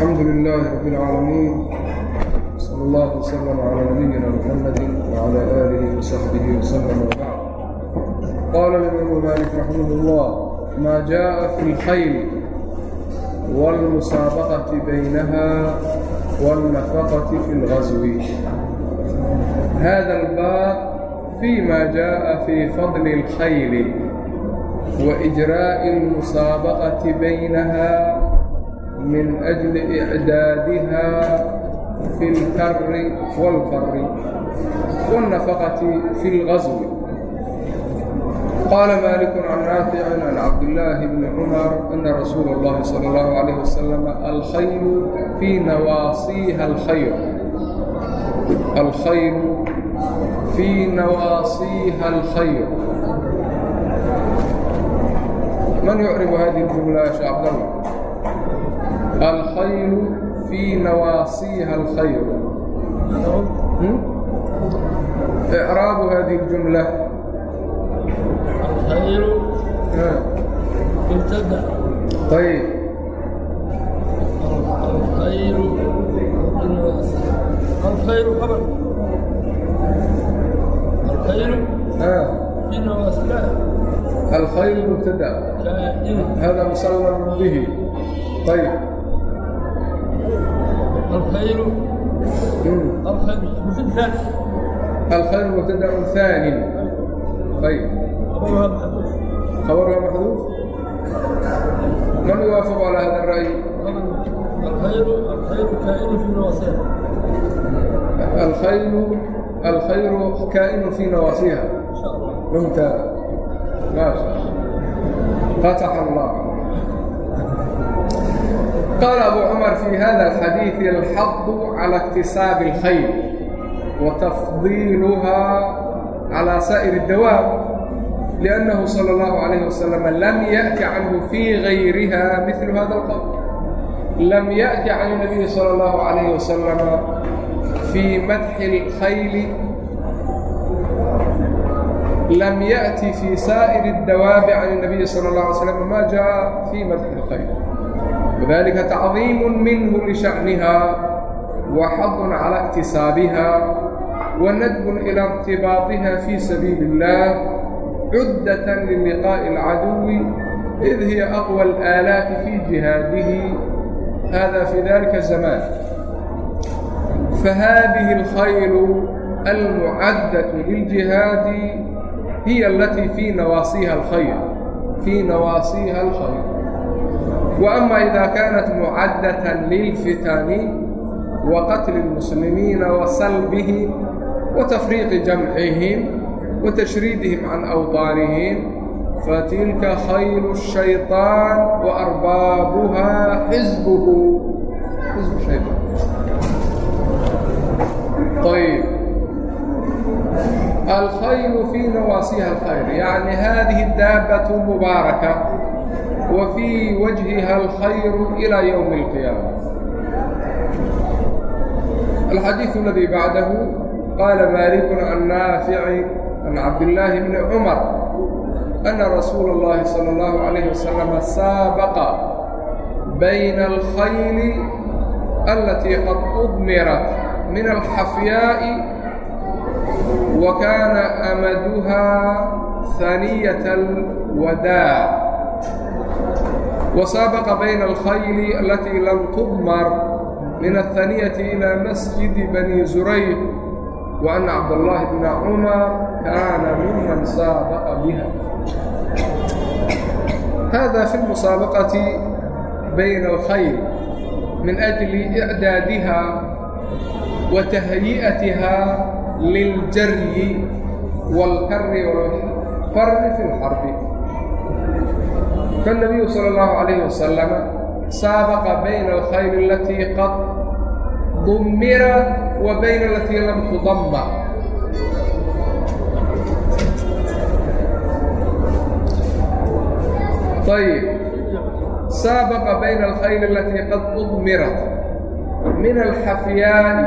الحمد لله رب العالمين صلى الله وسلم على نبينا محمد وعلى آله وصحبه وسلم وبعد قال الإمام مالك رحمه الله ما جاء في الخيل والمسابقة بينها والنفقة في الغزو هذا الباب فيما جاء في فضل الخيل وإجراء المسابقة بينها من أجل إعدادها في الكر والبر والنفقة في الغزو. قال مالك عن نافع عن عبد الله بن عمر أن رسول الله صلى الله عليه وسلم الخير في نواصيها الخير. الخير في نواصيها الخير. من يعرف هذه الجملة يا شيخ عبد الله؟ الخير في نواصيها الخير. إعراب هذه الجملة. الخير مبتدأ طيب. هذا مصور به. طيب. الخير. الخير. الخيل ثاني الخير مبتدأ ثاني. طيب. خبرها محذوف. من يوافق على هذا الرأي؟ الخير الخير كائن في نواصيها. الخير الخير كائن في نواصيها. إن شاء الله. ممتاز. ماشي. فتح qaala abu cumar fii hada alxadiidi alxaqu cala iktisaabi alkhayr wa tafdiiluhaa calaa saa'ir اdawaab liannahu sala allahu calayhi wasalam lam ya'ti canhu fii gayriha midlu hada alqawl lam ya'ti can اnabiyi sala allahu calayhi wasalam fii madxi اlkhayli lam yأti fii saa'ir الdawaabi can الnabiyi salى اlه alay slm ma jaءa fii madxi اlkhayl وذلك تعظيم منه لشأنها وحظ على اكتسابها وندب إلى ارتباطها في سبيل الله عدة للقاء العدو إذ هي أقوى الآلات في جهاده هذا في ذلك الزمان. فهذه الخيل المعدة للجهاد هي التي في نواصيها الخير في نواصيها الخير. وأما إذا كانت معدة للفتن وقتل المسلمين وصلبه وتفريق جمعهم وتشريدهم عن أوطانهم فتلك خيل الشيطان وأربابها حزبه. حزب الشيطان. طيب. الخيل في نواصيها الخير يعني هذه الدابة المباركة وفي وجهها الخير إلى يوم القيامة. الحديث الذي بعده قال مالك عن نافع عن عبد الله بن عمر أن رسول الله صلى الله عليه وسلم سابق بين الخيل التي قد أضمرت من الحفياء وكان أمدها ثنية الوداع. وsaaبقa bayna الkhayl اlatيi lam tubmar min الثaniyةi إilى masjidi bani zurayq وأn cabdاللahi bna cmar kaana miman saaبقa bha hada fi الmusaaبaqaةi bayna الkhayl min أجli إعdaadiha wa تahyiئatiha liljaryi واlkari والfari fi الxarbi faالnabiyu salى اllahu calayh wasalama saabaqa bayna alkhayli alatii qad dummira wa bayna alatii lam tudamma ayb saabaqa bayna alkhayli alatii qad udmirat min alxafyaani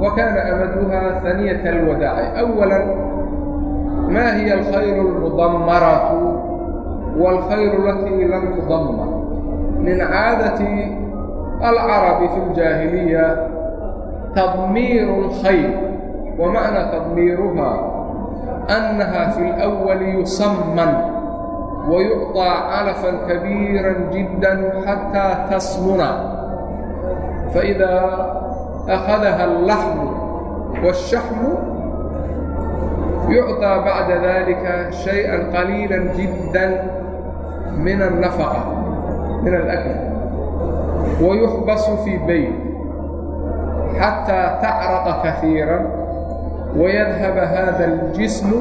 wa kaana amaduha haniyat alwadaaci awala ma hiya alkhayl اlmudamaratu wاlkhayru latii lam tudama min caadati alcarabi fi اljaahiliya tadmiir اlkhayr wamacna tadmiiruha annaha fi اlأwali yusaman wayucطى calafan kabiira jidda xatىa tasmuna faidaa أkhadaha اllaxmu wالshaxmu يعطى بعد ذلك شيئا قليلا جدا من النفقة من الأكل. ويحبس في بيت حتى تعرق كثيرا ويذهب هذا الجسم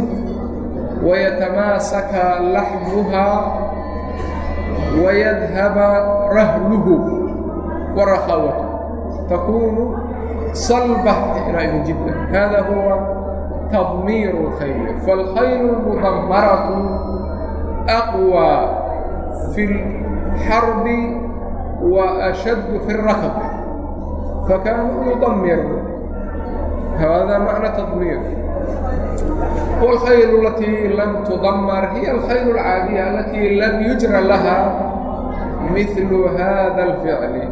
ويتماسك لحمها ويذهب رهله ورخوته تكون صلبة رائع جدا هذا هو تضمير الخيل. فالخيل المضمرة أقوى في الحرب وأشد في الركض فكانوا يضمروا. هذا معنى تضمير. والخيل التي لم تضمر هي الخيل العادية التي لم يجرى لها مثل هذا الفعل.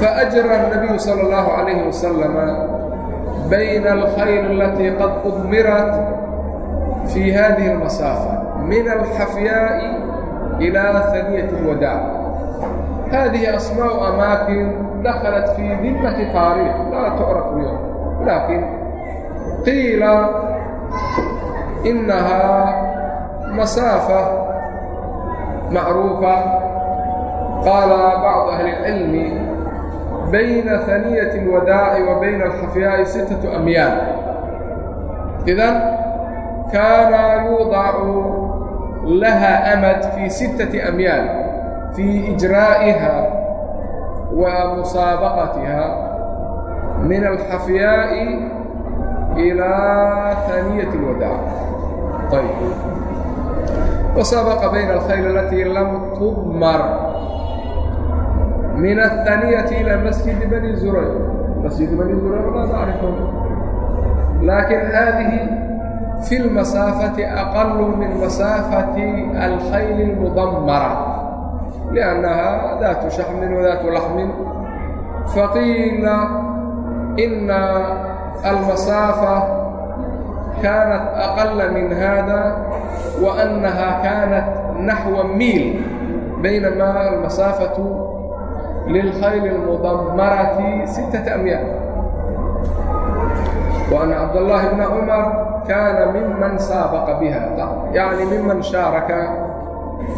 فأجرى النبي صلى الله عليه وسلم بين الخيل التي قد أضمرت في هذه المسافة من الحفياء إلى ثنية الوداع. هذه أسماء أماكن دخلت في ذمة تاريخ لا تعرف اليوم. لكن قيل إنها مسافة معروفة. قال بعض أهل العلم بين ثنية الوداع وبين الحفياء ستة أميال. إذا كان يوضع laha amad fii sittati amyaal fii ijraa'iha wa musaabaqatiha min alxafyaa'i ilaa haaniyati اlwadaac ayb wasabaqa bayna alkhayl alatii lam tudmar min aلhaniyati ilى masjidi bani zuray masjid bani zuray laa tacrifun laakiin haadihi في المسافة أقل من مسافة الخيل المضمرة لأنها ذات شحم وذات لحم. فقيل إن المسافة كانت أقل من هذا وأنها كانت نحو ميل بينما المسافة للخيل المضمرة ستة أميال. وأن عبد الله بن عمر كان ممن سابق بها يعني ممن شارك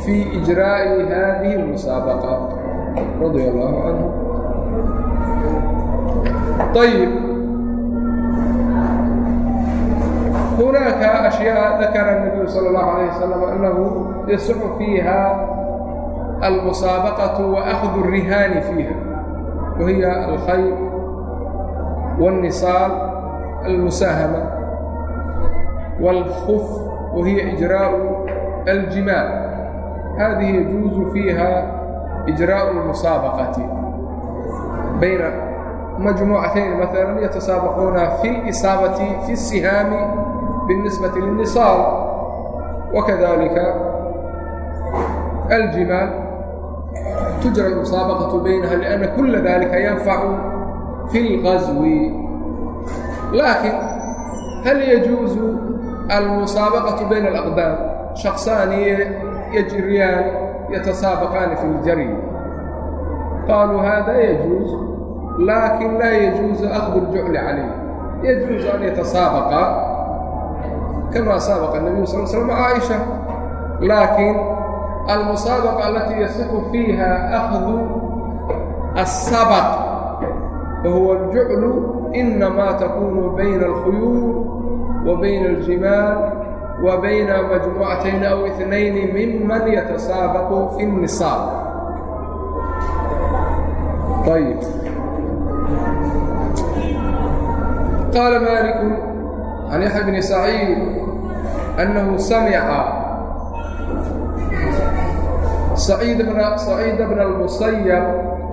في إجراء هذه المسابقة. رضي الله عنه. طيب. هناك أشياء ذكر النبي صلى الله عليه وسلم أنه يصح فيها المسابقة وأخذ الرهان فيها وهي الخيل والنصال المساهمة والخف وهي إجراء الجماع هذه يجوز فيها إجراء المسابقة بين مجموعتين مثلا يتسابقون في الإصابة في السهام بالنسبة للنصار وكذلك الجماع تجرى المسابقة بينها لأن كل ذلك ينفع في الغزو laakiin hal yajuusu almusaabaqaةu bayna alaqdaam shakhsaaniye yajriyaan yatasaabaqaani fi اljary qaaluu hada yajuus laakin laa yajuusu akhdu اljucli calayh yajuusu an yatasaabaqa kama saabaqa الnabiyu sal slam caaisha laakiin almusaabaqa alatii yasixu fiiha akhdu aلsabat wa huwa اljuclu وهو الجعل إنما تكون بين الخيول وبين الجمال وبين مجموعتين أو اثنين ممن يتسابق في النصاب طيب قال مالك عن يحيى بن سعيد أنه سمع سعيد بن سعيد بن المسيب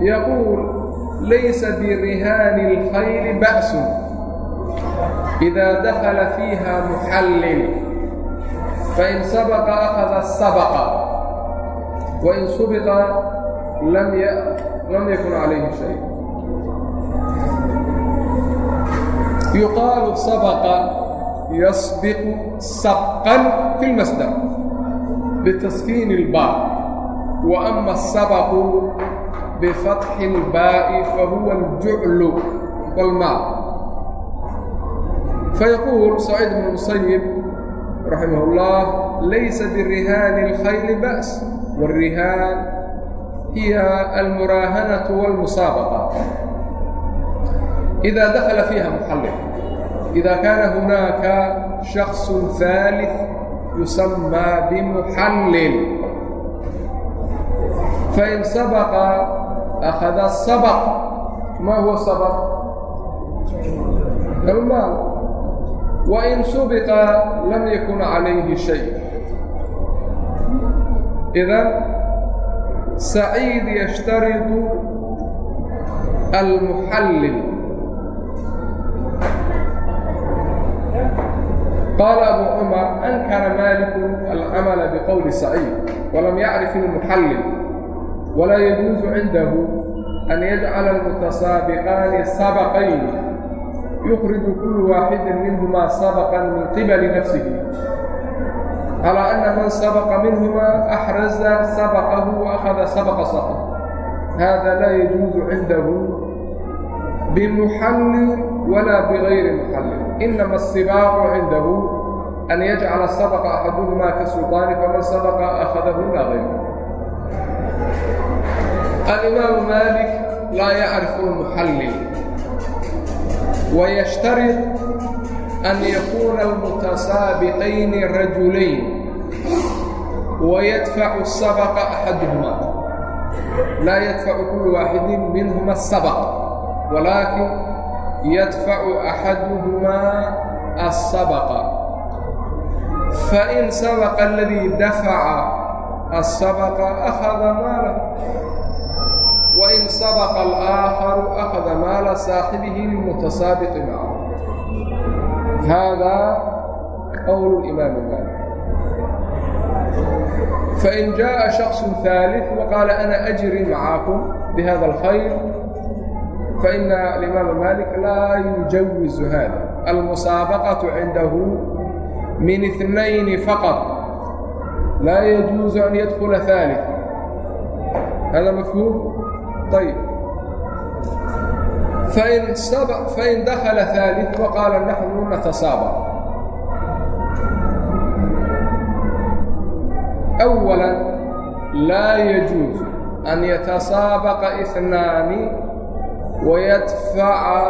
يقول laysa birihaani اlkhayli ba'su إida dakala fiiha muxallil fain sabaqa akhada sabaqa wain subiqa lam yakun calayhi shay yuqaalu sabaqa yasbiqu sabqan fi اlmasdar bitaskiini اlba wa ama الsabaqu بفتح الباء فهو الجعل والماء. فيقول سعيد بن المسيب رحمه الله ليس بالرهان الخيل بأس والرهان هي المراهنة والمسابقة. إذا دخل فيها محلق إذا كان هناك شخص ثالث يسمى بمحلل فإن سبق أخذ السبق. ما هو السبق؟ المال. وإن سبق لم يكن عليه شيء. إذا سعيد يشترط المحلل. قال أبو عمر أنكر مالك العمل بقول سعيد ولم يعرف المحلل. ولا يجوز عنده أن يجعل المتسابقان سبقين. يخرج كل واحد منهما سبقا من قبل نفسه. على أن من سبق منهما أحرز سبقه وأخذ سبق صحه هذا لا يجوز عنده بمحل ولا بغير محل. إنما السباق عنده أن يجعل السبق أحدهما كسلطان فمن سبق أخذه لا غيره alimaamu maalik laa yacrifu اlmuxallil wayashtarid an yakuuna almutasaabiqayni rajulayn wayadfacu sabaqa axaduhuma laa yadfacu kullu waaxidin minhuma asabaq walaakin yadfacu axaduhumaa aلsabaqa fain sabaqa aladii dafaca asabaqa akhada maala wain sabaqa alaakharu akhada maala saaxibihi limutasaabiqi macahu haadaa qowl imaami maalik fain jaءa shakص ثaalث waqaala ana ajri macaakum bihada اlkhayr faina alimaama maalik laa yujawizu hada almusaabaqaةu cindahu min اثnayn faqط لا يجوز أن يدخل ثالث. هذا مفهوم؟ طيب. فإن, سبق فإن دخل ثالث وقال نحن نتصابق أولا لا يجوز أن يتصابق إثنان ويدفع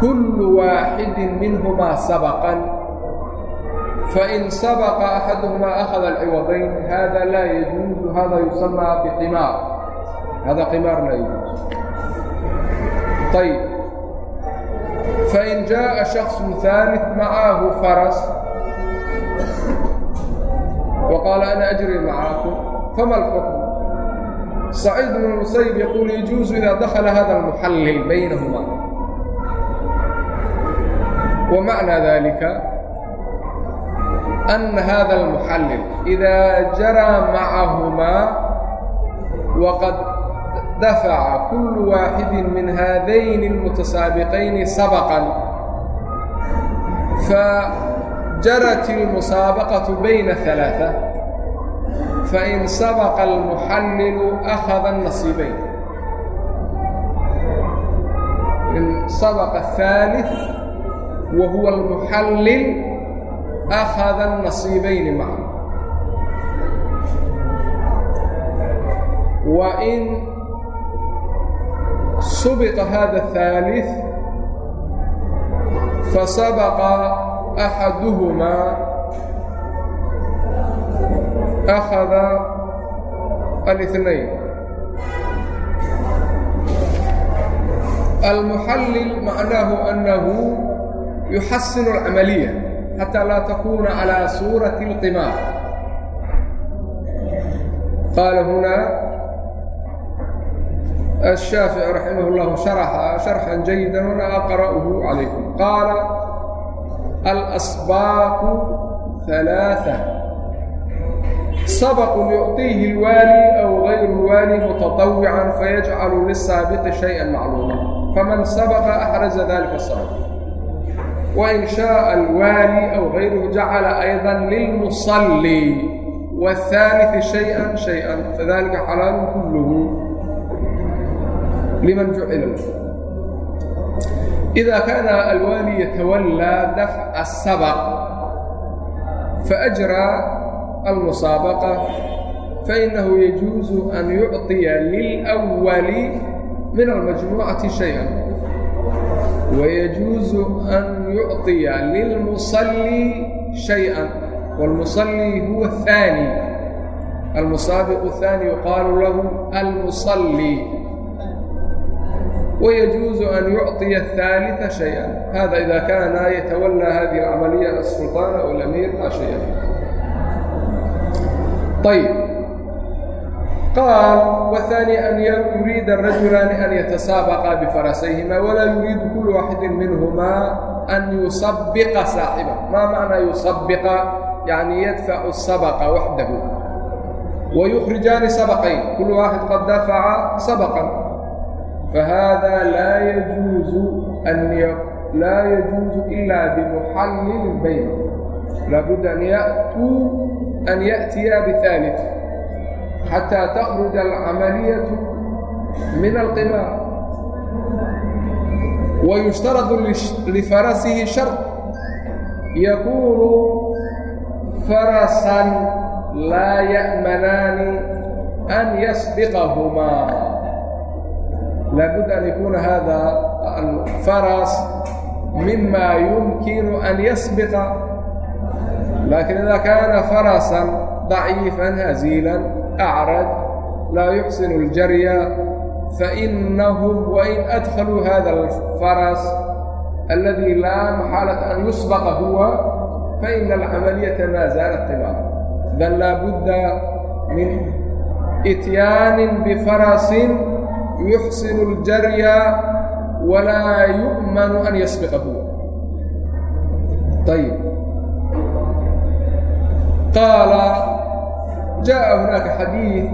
كل واحد منهما سبقاً. فإن سبق أحدهما أخذ العوضين هذا لا يجوز هذا يسمى بقمار. هذا قمار لا يجوز. طيب. فإن جاء شخص ثالث معه فرس وقال أنا أجري معكم فما الحكم؟ سعيد بن المسيب يقول يجوز إذا دخل هذا المحلل بينهما. ومعنى ذلك أن هذا المحلل إذا جرى معهما وقد دفع كل واحد من هذين المتسابقين سبقا فجرت المسابقة بين ثلاثة فإن سبق المحلل أخذ النصيبين. إن سبق الثالث وهو المحلل أخذ النصيبين معا وإن سبق هذا الثالث فسبق أحدهما أخذ الاثنين. المحلل معناه أنه يحسن العملية. حتى لا تكون على صورة القمار. قال هنا الشافعي رحمه الله شرح شرحا جيدا هنا أقرأه عليكم. قال الأصباق ثلاثة. سبق يعطيه الوالي أو غير الوالي متطوعا فيجعل للسابق شيئا معلوما. فمن سبق أحرز ذلك السابق وإن شاء الوالي أو غيره جعل أيضا للمصلي. والثالث شيئا شيئا. فذلك حلال كله. لمن جعل. إذا كان الوالي يتولى دفع السبق فأجرى المسابقة فإنه يجوز أن يعطي للأول من المجموعة شيئا. ويجوز أن يعطي للمصلي شيئا والمصلي هو الثاني. المسابق الثاني يقال له المصلي. ويجوز أن يعطي الثالث شيئا. هذا إذا كان يتولى هذه العملية السلطان أو الأمير لا شيء طيب. قال والثاني أن يريد الرجلان أن يتسابق بفرسيهما ولا يريد كل واحد منهما أن يسبق صاحبه ما معنى يسبق يعني يدفع السبق وحده ويخرجان سبقين كل واحد قد دفع سبقا فهذا لا يجوز أن ي... لا يجوز إلا بمحلل بينهم لابد أن يأتوا أن يأتيا بثالث حتى تخرج العملية من القمار ويشترط لفرسه شرط يكون فرسا لا يأمنان أن يسبقهما لابد أن يكون هذا الفرس مما يمكن أن يسبق لكن إذا كان فرسا ضعيفا هزيلا أعرج لا يحسن الجري فإنهم وإن أدخلوا هذا الفرس الذي لا محالة أن يسبق هو فإن العملية ما زالت طباعا بل لا بد من إتيان بفرس يحسن الجري ولا يؤمن أن يسبق هو طيب قال جاء هناك حديث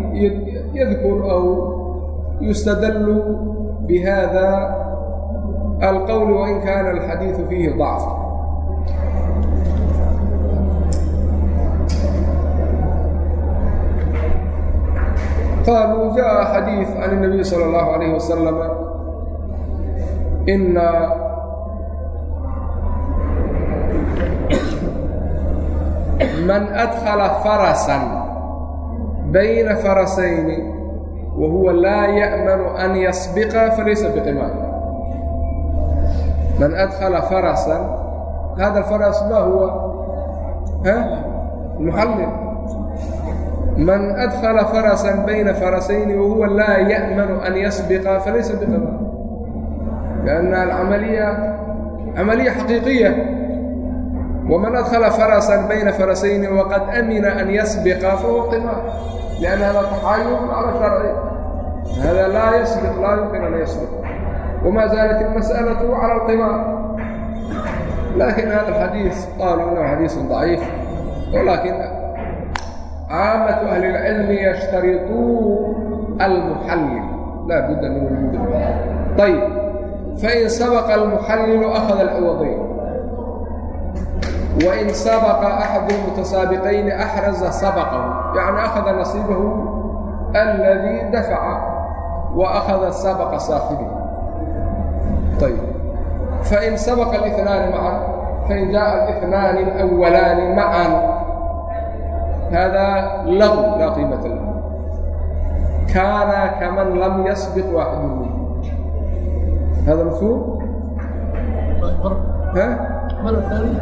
يستدل بهذا القول وإن كان الحديث فيه ضعف. قالوا جاء حديث عن النبي صلى الله عليه وسلم إن من أدخل فرسا بين فرسين wahuwa laa ya'manu an yasbiqa falaysa biqimaam man adkhala farasan hada alfaras ma huwa muxallil man adkhala farasan bayna farasayni wahuwa laa ya'manu an yasbiqa falaysa biqimaam لأnنa aamaliya camaliya xaqiiqiya وman adkla فرسا bayna فرسayni وqad amina an yasبqa fahuwa qimاar لأn hada تxayub cala شharci هذا لا يسبق لا يمكن أن يسبق. وما زالت المسألة على القمار. لكن هذا الحديث قالوا أنه حديث ضعيف. ولكن عامة أهل العلم يشترطون المحلل. لا بد من وجود المحلل. طيب فإن سبق المحلل أخذ العوضين. وإن سبق أحد المتسابقين أحرز سبقه. يعني أخذ نصيبه الذي دفع. وأخذ سبق صاحبه طيب فإن سبق الاثنان معا فإن جاء الاثنان الأولان معا هذا لغو لا قيمة له كان كمن لم يسبق واحد منهم هذا مفهوم؟ ها؟ من الثاني؟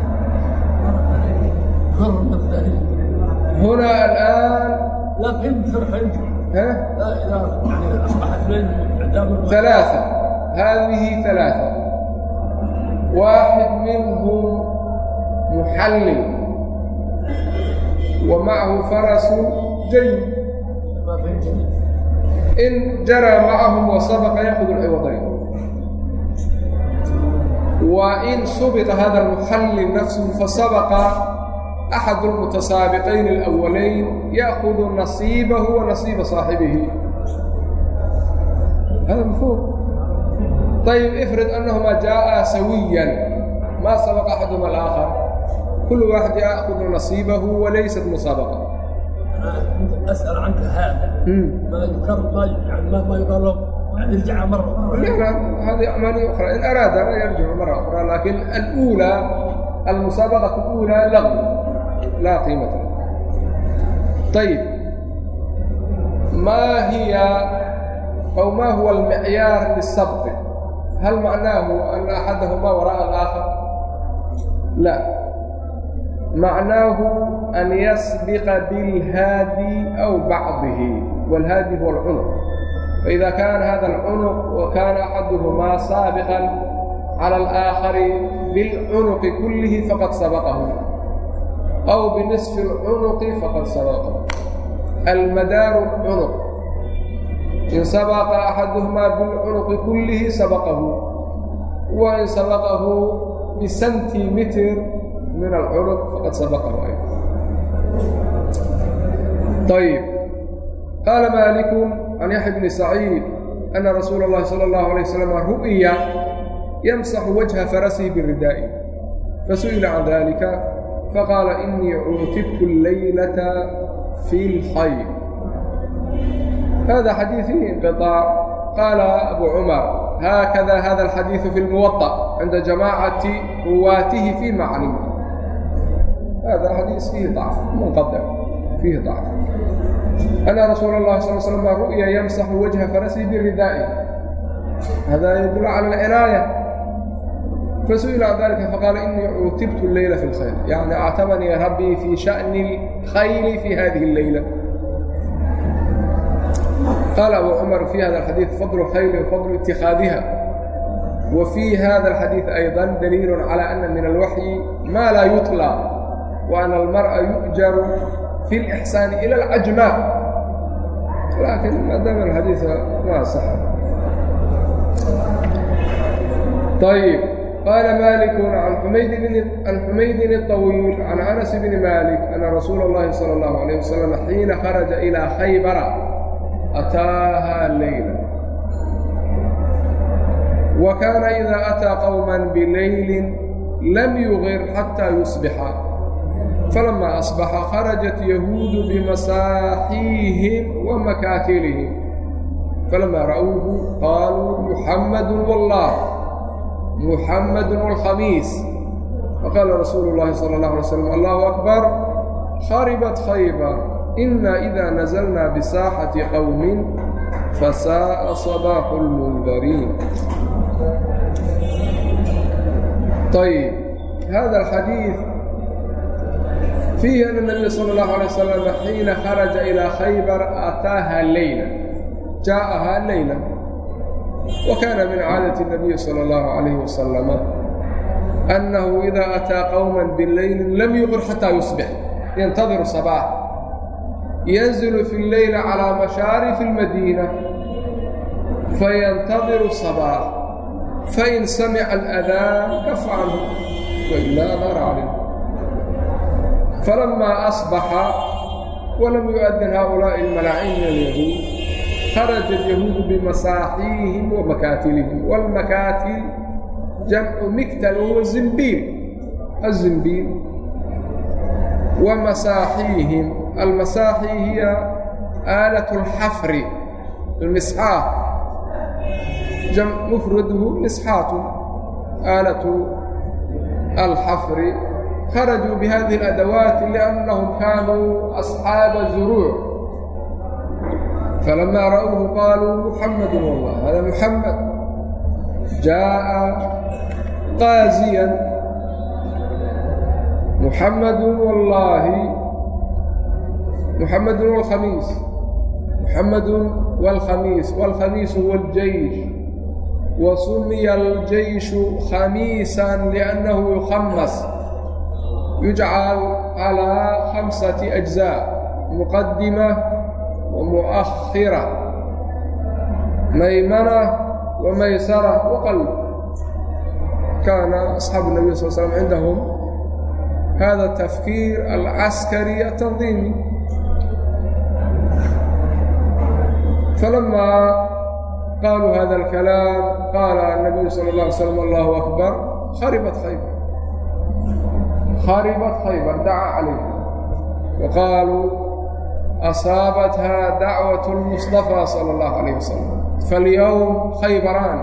هنا الآن لا فهمت فهمت ثلاثة. هذه ثلاثة. واحد منهم محلل. ومعه فرس جيد. إن جرى معهم وسبق يأخذ العوضين. وإن سبق هذا المحلل نفسه فسبق axad almutasaabiqayn alawalayn ya'kudu nasiibahu wa nasiiba saaxibihi hada mafhuum ayib ifrid annahumaa jaa'aa sawiyan maa sabaqa axaduma alaakhar kullu waaxid ya'kudu nasiibahu walaysat musaabaqa أسأل عنك هذا ما يكرر يعني ما يقال له يرجع مرة أخرى لا هذه أماني أخرى إن أراد يرجع مرة أخرى لكن الأولى المسابقة الأولى لغو لا قيمة له. طيب ما هي أو ما هو المعيار للسبق هل معناه أن أحدهما وراء الآخر؟ لا. معناه أن يسبق بالهادي أو بعضه والهادي هو العنق. فإذا كان هذا العنق وكان أحدهما سابقا على الآخر بالعنق كله فقد سبقه. أو بنصف العنق فقد سبق. المدار العنق إن سبق أحدهما بالعنق كله سبقه. وإن سبقه بسنتيمتر من العنق فقد سبقه أيضا. طيب. قال مالك عن يحيى بن سعيد أن رسول الله صلى الله عليه وسلم رؤيا يمسح وجه فرسه بالرداء. فسئل عن ذلك. faqaala inii cuutibtu laylata fi اlxayr hada xadiiثihi inqiطaac qaala abu cumar haakada hada alxadiiثu fi اlmuwaطa cinda jamaacati ruwaatihi fi macni hada xadiis fiihi dacf munqaطic fiihi dacf ana rasuula اllahi sal slma ru'ya yamsaxu wajha farasihi biridaa'i hada yadul cala alcinaaya fasu'ila can dalika faqaala inii cuutibtu leyla fi اlkhayl yacni actabanii rabbii fii sha'ni اlkhayli fii hadihi اlleyla qaala abu cumar fii hada alxadiid fadlu khayli wafadlu ittikhaadiha wa fii hada alxadiid aydan daliilu cala ana min alwaxyi maa laa yuطlaa wa ana almar'a yu'jaru fi اlixsaani ila alcajmaa laakiin maadaama alxadiida ma asaxa ayb qala malikun can xumaydin الطawiil can anas bni malik ana rasuula اllahi salى اllahu عalيه wasalam xiina kharaja ilىa khaybara ataaha leyla wa kaana ida ataa qowma bilayli lam yugir xataa yusbixa falama asbaxa kharajat yahuudu bimasaaxiihim wa makaatilihim falama ra'uuhu qaaluu muxamadu wاllah محمد والخميس فقال رسول الله صلى الله عليه وسلم الله أكبر خربت خيبر إنا إذا نزلنا بساحة قوم فساء صباح المنذرين طيب هذا الحديث فيه أن النبي صلى الله عليه وسلم حين خرج إلى خيبر أتاها الليلة جاءها الليلة أتاها ليلا جاءها ليلا وكان من عادة النبي صلى الله عليه وسلم أنه إذا أتى قوما بالليل لم يغر حتى يصبح ينتظر الصباح ينزل في الليل على مشارف المدينة فينتظر الصباح فإن سمع الأذان كف عنه وإلا غار عليه فلما أصبح ولم يؤذن هؤلاء الملاعين من اليهود خرج اليهود بمساحيهم ومكاتلهم والمكاتل جمع مكتل وهو الزنبيل الزنبيل ومساحيهم المساحي هي آلة الحفر المسحاة جمع مفرده مسحات آلة الحفر خرجوا بهذه الأدوات لأنهم كانوا falamaa ra'uuhu qaaluu muxamadun wallah hada muxamed jaa'a qaasiyan muxamadun wallaahi muxamedun wاlkhamiis muxamedun wاlkhamiis wاlkhamiisu wاljaysh wasumiya aljayshu khamiisan liannahu yukhamas yujcal calىa khamsati أجزاء muqadima ومؤخرة ميمنة وميسرة وقلب كان أصحاب النبي صلى الله عليه وسلم عندهم hada tafkiir alcaskari atandiimi falamaa qaaluu hada alkalaam qaala الnabiyu salى اlه alay slam allahu akbar kharibat khaybar kharibat khaybar daca calayh waqaaluu asaabatha dacwaة اlmuصطafى salى اllahu عalayh wasalam faاlyowm khaybaraan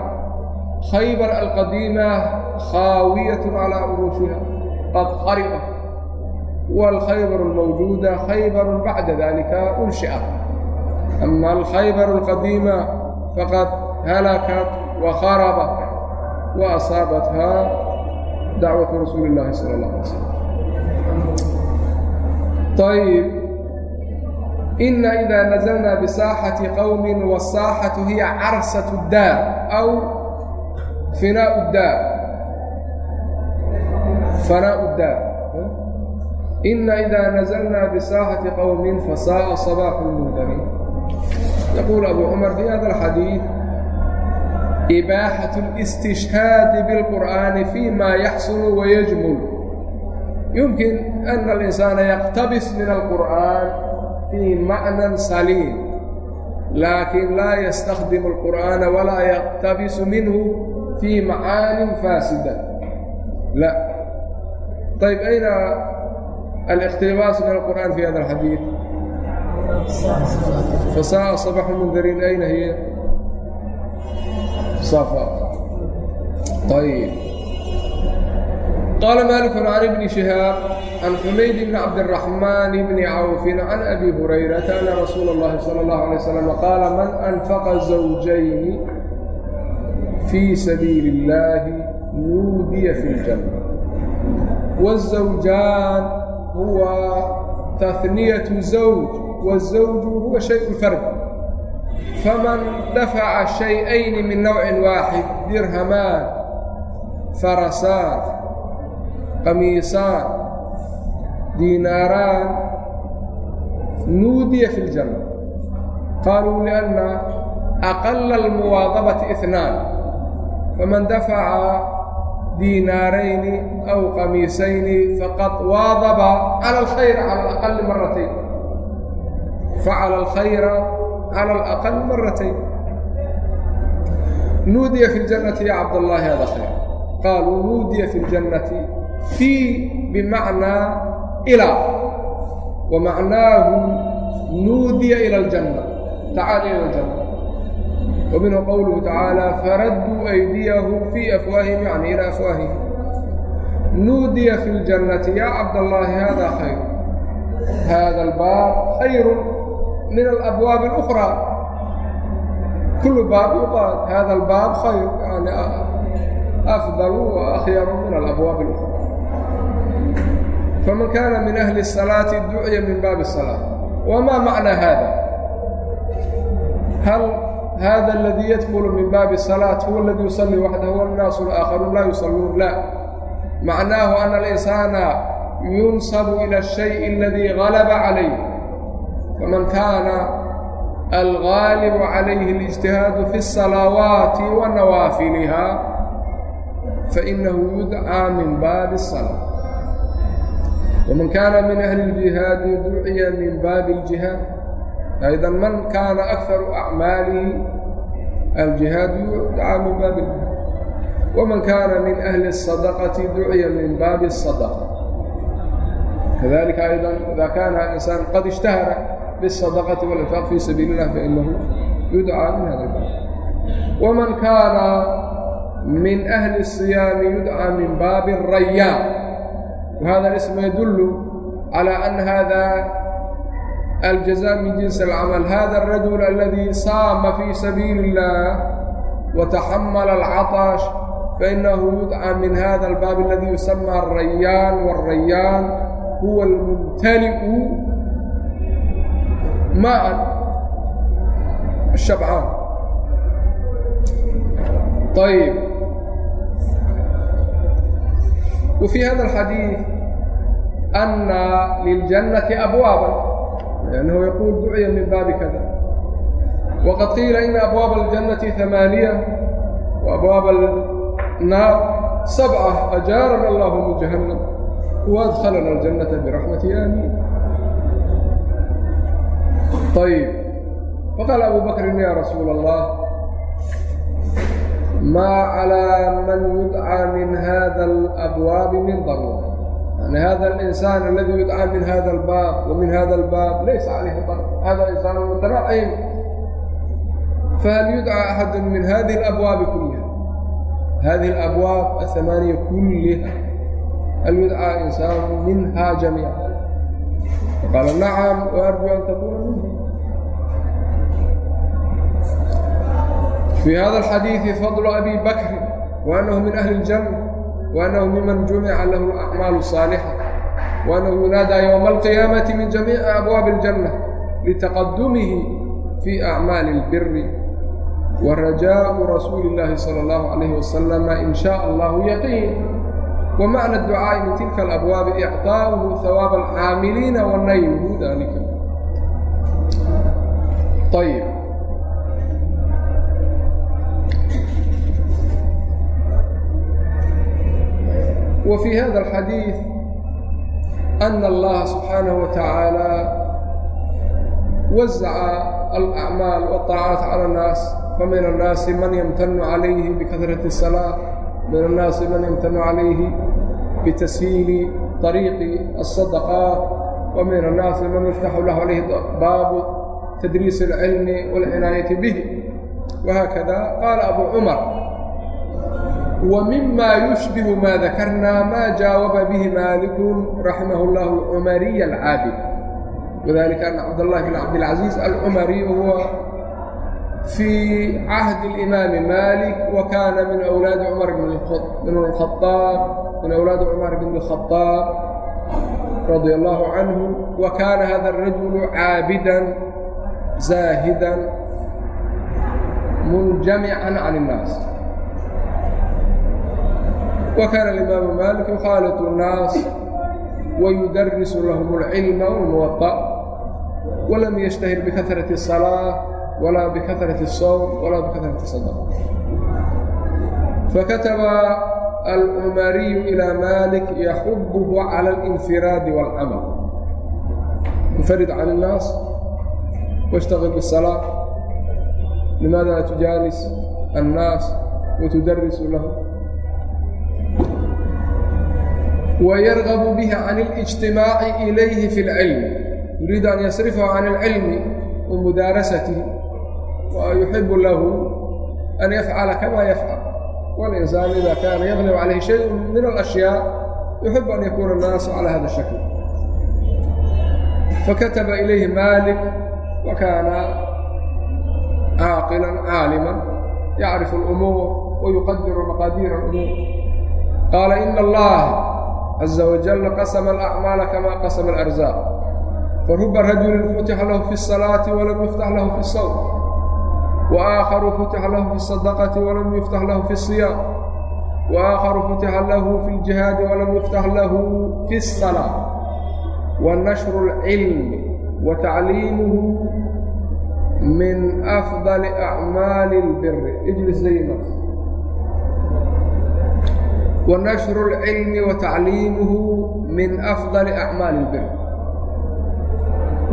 khaybar alqadiima khaawiyaة calى uruushiha qad kharibat wاlkhaybar اlmawjuuda khaybar bacda dalika unshiأat ama alkhaybar اlqadiima faqad halakat وkharabat وأصaabatha dacwaة rasuuli الlahi salى الlaه alay slm ayb ina ida nazlna bisaaxati qowmi wالsaaxatu hiya carsat daar aw finaau daar fanaau daar ina ida nazlna bisaaxati qowmi fasaaa sabaaxu lmundariin yaquul abu cumar fi hada alxadiid ibaaxaة اlاstishhaadi bاlqur'aani fima yaxsulu wayajmul yumkin ana اlinsaana yaqtabis min alqur'an fii macnan saliim laakin laa ystakdim الqur'aana walaa yaqtabisu minhu fii macaanin faasida la ayb ayna الاqtibaas min الqur'an fi hada الxadiiث fasaء صbax mndariin ayna hiy طيب قال مالك عن ابن شهاب عن حميد بن عبد الرحمن بن عوف عن أبي هريرة أن رسول الله صلى الله عليه وسلم قال من أنفق زوجين في سبيل الله نودي في الجنة. والزوجان هو تثنية زوج والزوج هو شيء فرد. فمن دفع شيئين من نوع واحد درهمان فرسان qamiisaan diinaaraan nuudiya fi ljanna qaaluu lianna aqala almuwaadabati itnaan faman dafaca diinaarayni aw qamiisayni faqad waadaba cala alkhayr cala alaqali maratayn facala alkhayra على الأقل مرتين نودي في الجنة يا عبد الله هذا خير قالوا نودي في الجنة في بمعنى إلى ومعناه نودي إلى الجنة تعال إلى الجنة ومنه قوله تعالى فردوا أيديهم في أفواههم يعني إلى أفواههم نودي في الجنة يا عبد الله هذا خير هذا الباب خير min alabwaab اlأkhraa kulu baab yuqaal hada albaab khayr yani afdalu wa akhyaru min alabwaab اlأkhraa faman kaana min ahli salaati duciya min baabi salaa wamaa macnaa haada hal hada aladii yadkulu min baabi salaat huwa aladii yusallii waxdahu wannaasu alaakharuun laa yusalluun la macnaahu ana alinsaana yunsabu ila ashayi aladii galaba calayh faman kaana algaalibu calayhi اlijtihaadu fi الsalaawaati wa nawaafilihaa fainahu yudcaa min baabi الsalaa waman kaana min ahli اljihaadi duciya min baabi اljihaad ayda man kaana akharu acmaalihi aljihaadu yudcaa min baabi اljihaad waman kaana min ahli الsadaqati duciya min baabi الsadaqa kadalika ayda ida kaana insaan qad ishtahara biالsadaqati walinfaaq fii sabiili اllah fainahu yudcaa min hada baab waman kaana min ahli الsiyaami yudcaa min baabi الrayaan وهذا الاسم يدل على أن هذا الجزاء من جنس العمل. هذا الرجل الذي صام في سبيل الله وتحمل العطش فإنه يدعى من هذا الباب الذي يسمى الريان والريان هو الممتلئ ماء الشبعان. طيب. وفي هذا الحديث أن للجنة أبوابا لأنه يقول دعي من باب كذا. وقد قيل إن أبواب الجنة ثمانية وأبواب النار سبعة. أجارنا الله من جهنم. وأدخلنا الجنة برحمته آمين. طيب فقال أبو بكر يا رسول الله ما على من يدعى من هذا الأبواب من ضرورة يعني هذا الإنسان الذي يدعى من هذا الباب ومن هذا الباب ليس عليه ضرر هذا إنسان متنعم فهل يدعى أحد من هذه الأبواب كلها هذه الأبواب الثمانية كلها في هذا الحديث فضل أبي بكر وأنه من أهل الجنة وأنه ممن جمع له الأعمال الصالحة وأنه ينادى يوم القيامة من جميع أبواب الجنة لتقدمه في أعمال البر ورجاء رسول الله صلى الله عليه وسلم إن شاء الله يقين. ومعنى الدعاء من تلك الأبواب إعطاؤه ثواب العاملين والنيل ذلك. طيب. وفي هذا الحديث أن الله سبحانه وتعالى وزع الأعمال والطاعات على الناس فمن الناس من يمتن عليه بكثرة الصلاة من الناس من يمتن عليه بتسهيل طريق الصدقات ومن الناس من يفتح له عليه باب تدريس العلم والعناية به وهكذا قال أبو عمر wa mimaa yushbihu maa dakarnaa maa jaawaba bihi maalikun raximah اllah alcumariy alcaabid wadalika ana cabdاllahi bn cabdilcaziiz alcumari huwa fii cahdi اlimaami malik wa kaana min wlaadi cumar bin اlkhaaab min awlaadi cumar bn اlkhaaab radi allahu canhu wa kaana hada الrajulu caabidan zaahidan muljamican can الnaas وكان الإمام مالك يخالط الناس ويدرس لهم العلم والموطأ ولم يشتهر بكثرة الصلاة ولا بكثرة الصوم ولا بكثرة الصدق فكتب الأماري إلى مالك يحبه على الانفراد والعمل. انفرد عن الناس واشتغل بالصلاة. لماذا تجالس الناس وتدرس لهم؟ wayargabu biha can اlijtimaaci ilayhi fi اlcilmi yuriidu an yasrifahu can اlcilmi wa mudaarasatihi wa yuxibu lahu an yafcala kama yafcal wاlinsaanu ida kaana yaqlib calayhi shayu min alashyaa yuxibu an yakuuna اnnaasu calaa hada shakl fakataba ilayhi maalik wa kaana caaqilan caaliman yacrifu اlumuur wayuqadiru maqaadiira اlumuur qaala ina allaha caza wajal qasama alacmaala kama qasama alarzaq faruba rajulin futixa lahu fi الsalaati walam yuftax lahu fi الsawm waaakharu futixa lahu fi الsadaqati walam yuftax lahu fi الsiyaam waaakharu futixa lahu fi اljihaadi walam yuftax lahu fi الsalaa wa nashru اlcilmi wa tacliimuhu min afdali acmaali اlbiri ijlis zaynas ونشر العلم وتعليمه من أفضل أعمال البر.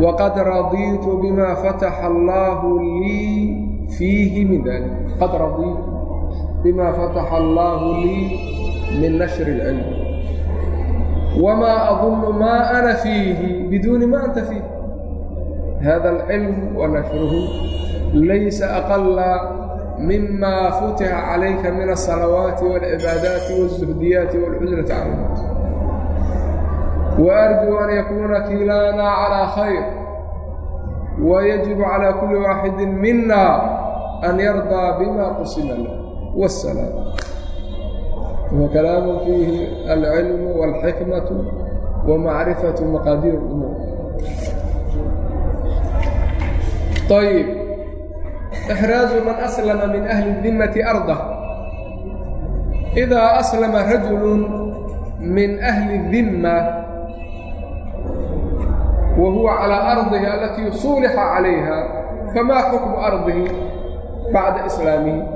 وقد رضيت بما فتح الله لي فيه من ذلك. قد رضيت بما فتح الله لي من نشر العلم. وما أظن ما أنا فيه بدون ما أنت فيه. هذا العلم ونشره ليس أقل mima futixa calayka min asalawaati wاlcibaadaati wالzuhdiyaati wاlcujrati can ilmowt waarjuu an yakuuna kiilaanaa calaa khayr wayajibu calaa kulli waaxidi mina an yardaa bima qusima lah wاsalaam wa kalaamu fiihi alcilmu wاlxikmatu wamacrifatu maqaadiir اlumuur ayb طيب إحراز من أسلم من أهل الذمة أرضه إذا أسلم رجل من أهل الذمة وهو على أرضه التي صولح عليها فما حكم أرضه بعد إسلامه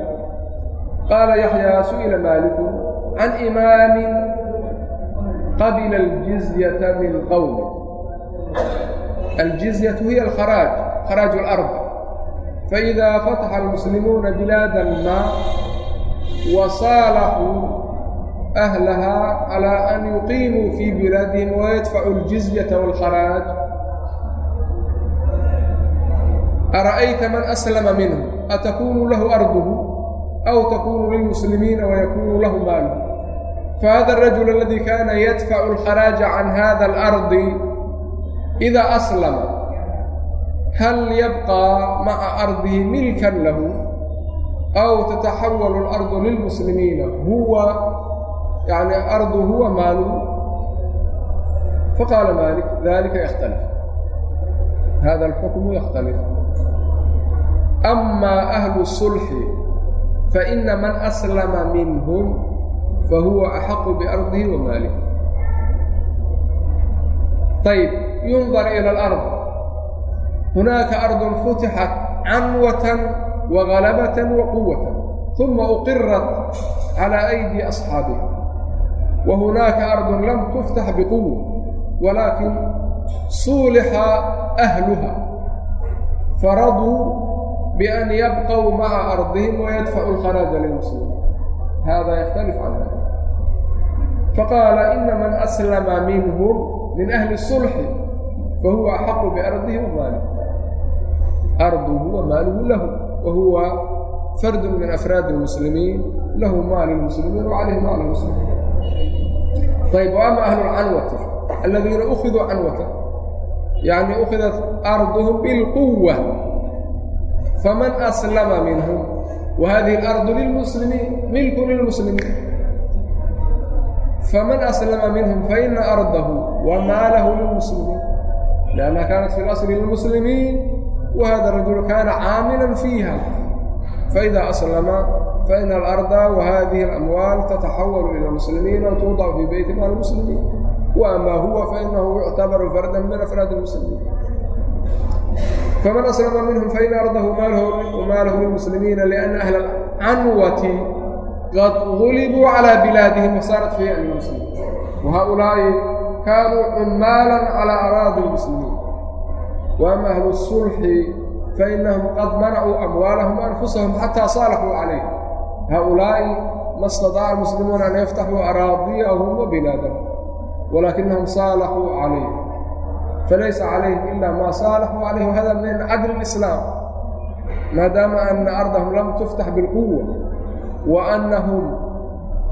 قال يحيى سئل مالك عن إمام qabila aljizyata min qowmi aljizyatu hiya alkharaaj kharaaju alard faإida fataxa almuslimuuna bilaadan ma wasaalaxuu أhlaha calى an yuqiimuu fii bilaadihim wayadfacu اljizyata wاlkharaaj ara'ayta man aslama minhu atakunu lahu arduhu aw takunu lilmuslimiina wayakunu lahu maaluhu fahada الrajul aladi kana yadfacu اlkharaaja can hada اlardi إida aslama hal yabqى maca ardihi milkan lahu aw tataxawalu اlardu lilmuslimiina huwa yani ardu huwa maaluhu faqaala malik dalika yakhtalif hada alxukmu yakhtalif ama ahlu الsulxi faina man aslama minhum fahuwa axaqu biardihi wa maalih ayb yundar ila alard hunaaka ardun futixat canwatan wa galabatan wa quwatan uma uqirat calaa aydi asxaabiha wa hunaaka ardun lam tuftax biquwa walaakin suulixa ahluha faraduu بأn ybqوا mعa أrضiهim وydفعu الkhrاج للمسلimiin hada ykتلف عan hada faqاala إna maن أslma minهm min أhli الصلح fahuوa أxaqu بأrضihi وmaله ardu huwa maaluhu lahu wa huwa fardu min afraadi اlmuslimiin lahu maal lmuslimiin wa calayhi maal muslimiin ayb ama ahlu lcanwati aladiina ukiduu canwata yani ukhidat arduhum bilquwa faman aslama minhum wa hadihi اlardu lilmuslimiin milku lilmuslimiin faman aslama minhum faina ardahu wa maalahu lilmuslimiin liannaha kaanat fi اlasli lilmuslimiin whada rajul kaana caamila fiiha faida aslama faina alarda wahadihi اlamwaal tataxawalu ila muslimiina tuudacu fii beyti maal muslimiin waama huwa fainahu yuctabaru fardan min afraadi muslimiin faman aslama minhum fain ardahu maalahu lilmuslimiina liana ahla canwati qad gulibuu calaa bilaadihim wasaarat fii an muslimin wahaulaai kaanuu cummaalan calaa araadi lmuslimiin waama ahlu الsulxi fainahum qad manacuu amwaalahum anfusahum xataa saalaxuu calayh haulaa'i ma اstaطaaca almuslimuuna an yaftaxuu araadiyahum wa bilaadahum walaakinahum saalaxuu calayh falaysa calayhim ila ma saalaxuu calayh wahada min cadli اlislaam maadaama ana ardahum lam tuftax bilquwa wa anahum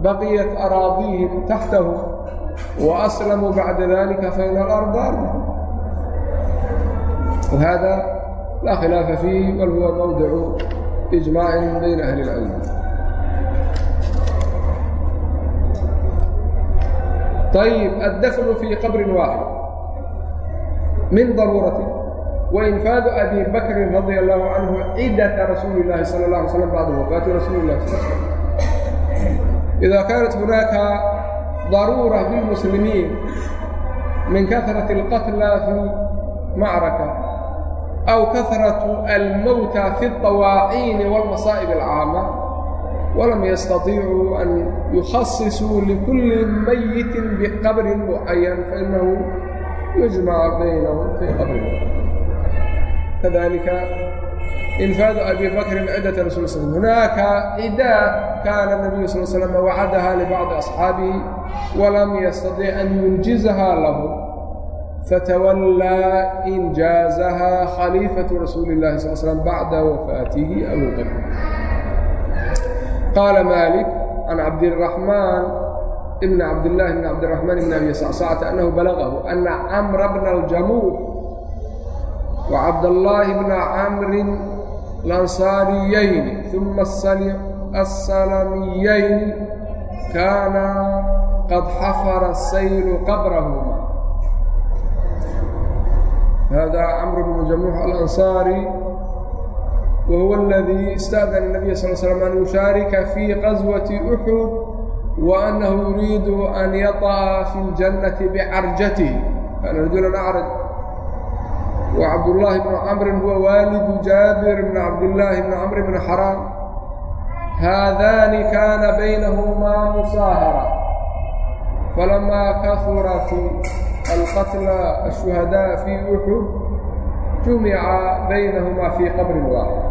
baqiyat araadiihim taxtahum wa aslamuu bacda dalika faina alarda وهذا لا خلاف فيه بل هو موضع إجماع بين أهل العلم. طيب الدفن في قبر واحد من ضرورته وإنفاذ أبي بكر رضي الله عنه عدة رسول الله صلى الله عليه وسلم بعد وفاة رسول الله صلى الله عليه وسلم. إذا كانت هناك ضرورة للمسلمين من كثرة القتلى في معركة aw kahratu almowta fi اطawaaciini wاlmasaa'ib alcaama walam yastaطiicuu an yukhasisuu likulli mayitin biqabrin mucayan fainahu yujmac baynahum fii qabri kadalika infaadu abi bakrin cidat rasul sl hunaaka cida kaana nabiyu sal slam wacadaha libacdi asxaabihi walam yastaطic an yunjizaha lahu فتولى إنجازها خليفة رسول الله صلى الله عليه وسلم بعد وفاته أبو بكر. قال مالك عن عبد الرحمن ابن عبد الله بن عبد الرحمن بن أبي صعصعة أنه بلغه أن عمرو بن الجموح وعبد الله بن عمرو الأنصاريين ثم السلميين كانا قد حفر السيل قبرهما. hada cmr bnu jamuux alansaari wahuwa اladii ista'dana الnabiy sal slm an yushaarika fii qaswati uxud wa anahu yuriidu an yaطa'a fi اljannati bicarjatihi ana rajulan acraj wacabdullaahi bnu camrin huwa waalidu jaabir bn cabdillaahi bni camr bni xaraam haadaani kaana baynahumaa musaahara falamaa kafurat alqatlى الشhuhadاء fي uxud jumica baynahma fي qabri waaxid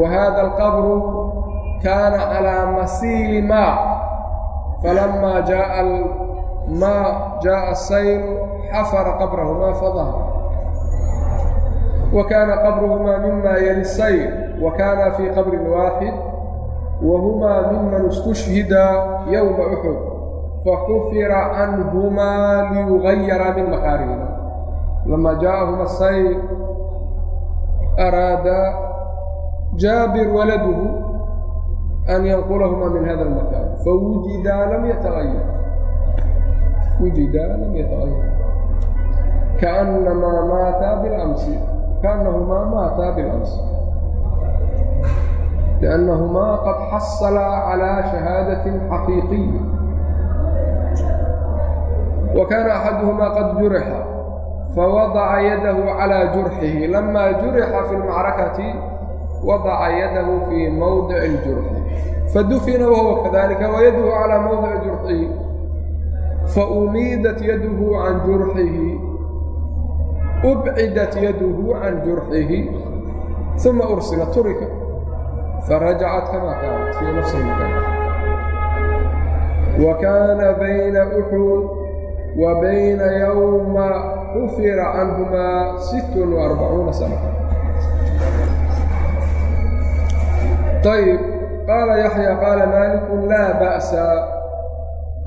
whada اlqabru kaana calىa masiili ma falama jaaءa ma jaaءa الsayr xafara qabrahmaa fadahra wakaana qabrahmaa mima yali الsayr wakaana fii qabri waaxid wahumaa miman اstushhida ywma uxud فحفر عنهما ليغير من مكارهما لما جاءهما السيل أراد جابر ولده أن ينقلهما من هذا المكان فوجدا لم يتغير وجدا لم يتغير كأنما ماتا بالأمس كأنهما ماتا بالأمس لأنهما قد حصلا على شهادة حقيقية وكان أحدهما قد جرح فوضع يده على جرحه لما جرح في المعركة وضع يده في موضع الجرح فدفن وهو كذلك ويده على موضع جرحه فأميدت يده عن جرحه أبعدت يده عن جرحه ثم أرسلت تركت فرجعت كما كانت في نفس المكان وكان بين أحد وبين يوم حفر عنهما ست وأربعون سنة طيب قال يحيى قال مالك لا بأس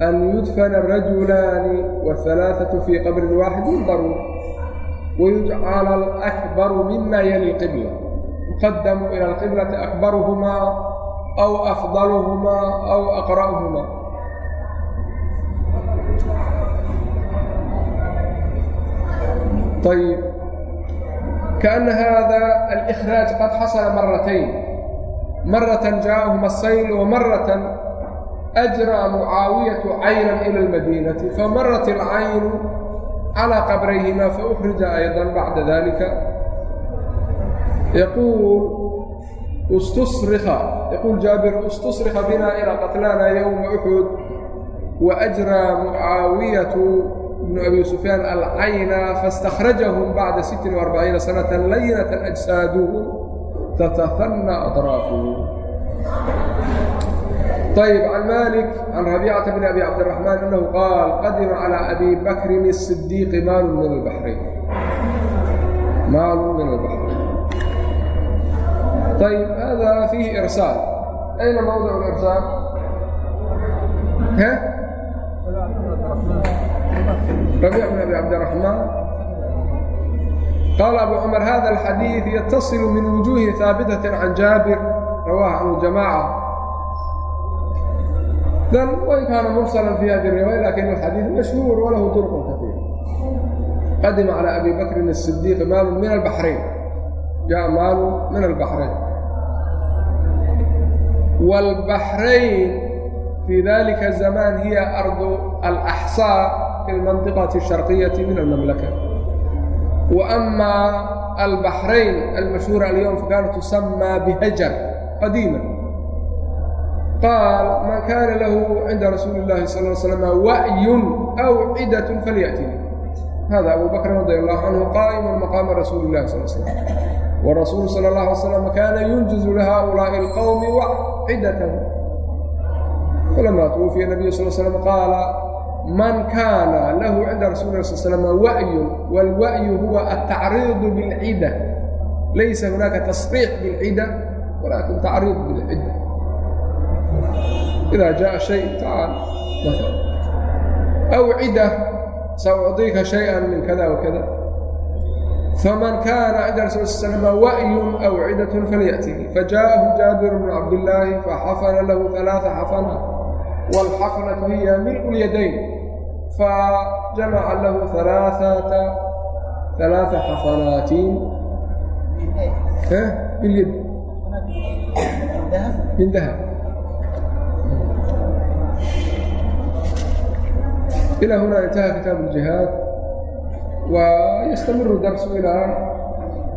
أن يدفن الرجلان والثلاثة في قبر واحد ينظروا ويجعل الأكبر مما يلي القبلة يقدم إلى القبلة أكبرهما أو أفضلهما أو أقرأهما طيب كأن هذا الإخراج طيب. كأن هذا الإخراج قد حصل مرتين. مرة جاءهما السيل ومرة أجرى معاوية عينا إلى المدينة فمرت العين على قبريهما فأخرج أيضا بعد ذلك. يقول أستصرخ. يقول جابر أستصرخ بنا إلى قتلانا يوم أحد وأجرى معاوية ابن أبي سفيان العين فاستخرجهم بعد sittin waarbaciina sanata laylata ajsaaduhum tatathanna atraafuhu طيب عن مالك عن ربيعة بن أبي عبد الرحمن أنه قال قدم على أبي بكر الصديق مال من البحرين مال من البحرين طيب هذا فيه إرسال أين موضع الإرسال؟ ها؟ ربيع بن أبي عبد الرحمن. قال أبو عمر هذا الحديث يتصل من وجوه ثابتة عن جابر رواه عن جماعة لأن وإن كان مرسلا في هذه الرواية لكن الحديث مشهور وله طرق كثيرة. قدم على أبي بكر الصديق مال من البحرين. جاء مال من البحرين. والبحرين في ذلك الزمان هي أرض الأحصاء. في المنطقة الشرقية من المملكة. وأما البحرين المشهورة اليوم فكانت تسمى بهجر قديما. قال من كان له عند رسول الله صلى الله عليه وسلم وأي أو عدة فليأتي هذا أبو بكر رضي الله عنه قائم مقام رسول الله صلى الله عليه وسلم. والرسول صلى الله عليه وسلم كان ينجز لهؤلاء القوم وعدة. فلما توفي النبي صلى الله عليه وسلم قال man kaana lahu cinda rasul lla sl slm wa'yun wاlwa'yu huwa atacriidu biاlcida laysa hunaaka taصriix biاlcida walaakin tacriid biاlcida idaa jaءa shay tacaal aw cida saucطika shayئa min kada wakada faman kaana cinda rasul sl slm wa'yun aw cidatn falyأtihi fajaءahu jaabir bn cabdillaahi faxafna lahu ثalaaثa xafana wاlxafnaةu hiya milء اlyadayn فجمع له ثلاثة ثلاث حصنات. باليد من ذهب. إلى هنا انتهى كتاب الجهاد ويستمر الدرس إلى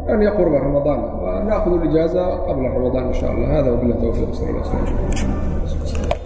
أن يقرب رمضان ونأخذ الإجازة قبل رمضان إن شاء الله. هذا وبالله التوفيق صلى الله عليه وسلم.